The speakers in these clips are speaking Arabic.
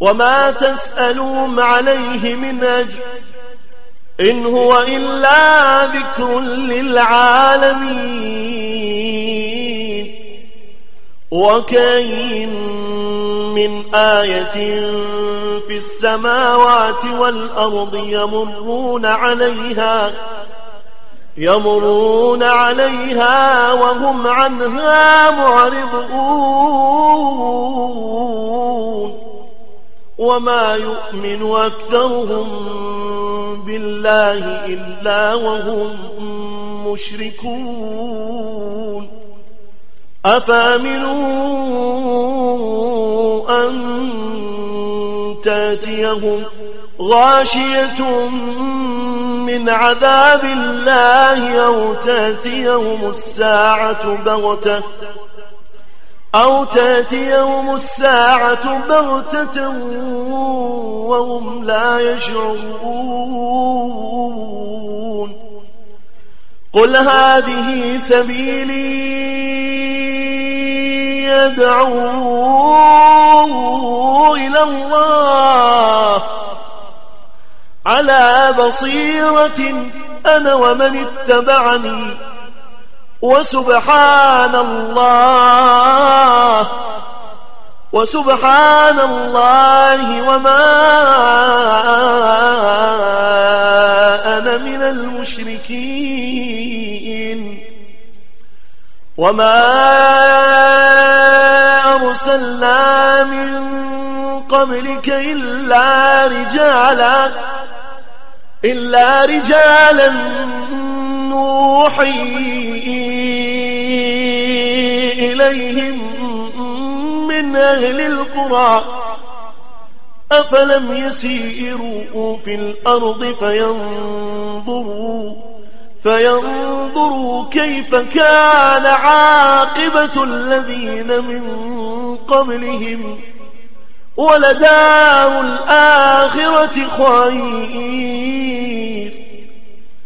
وما تسألهم عليه من أجر إن هو إلا ذكر للعالمين. وكاين من آية في السماوات والأرض يمرون عليها يمرون عليها وهم عنها معرضون. وما يؤمن أكثرهم بالله إلا وهم مشركون. أفأمنوا أن تأتيهم غاشية من عذاب الله أو تأتيهم الساعة بغتة أو تاتيهم الساعة بغتة وهم لا يشعرون. قل هذه سبيلي يدعو إلى الله. على بصيرة أنا ومن اتبعني وسبحان الله. وسبحان الله وما أنا من المشركين. وما أرسلنا من قبلك إلا رجالا إلا رجالا نوحي إليهم من أهل القرى. أفلم يسيروا في الأرض فينظروا فينظروا كيف كان عاقبة الذين من قبلهم. ولدار الآخرة خير.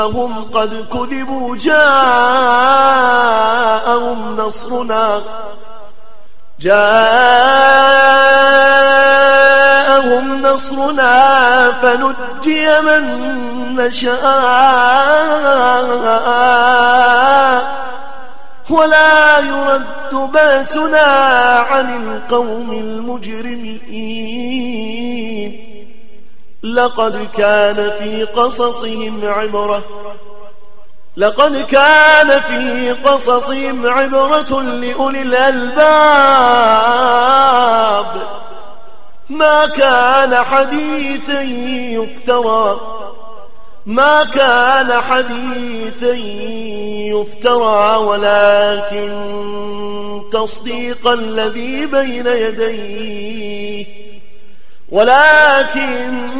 أنهم قد كذبوا جاءهم نصرنا. جاءهم نصرنا فنجي من نشاء. ولا يرد بأسنا عن القوم المجرمين. لقد كان في قصصهم عبرة. لقد كان في قصصهم عبرة لأولي الألباب. ما كان حديثا يفترى. ما كان حديثا يفترى. ولكن تصديق الذي بين يديه. ولكن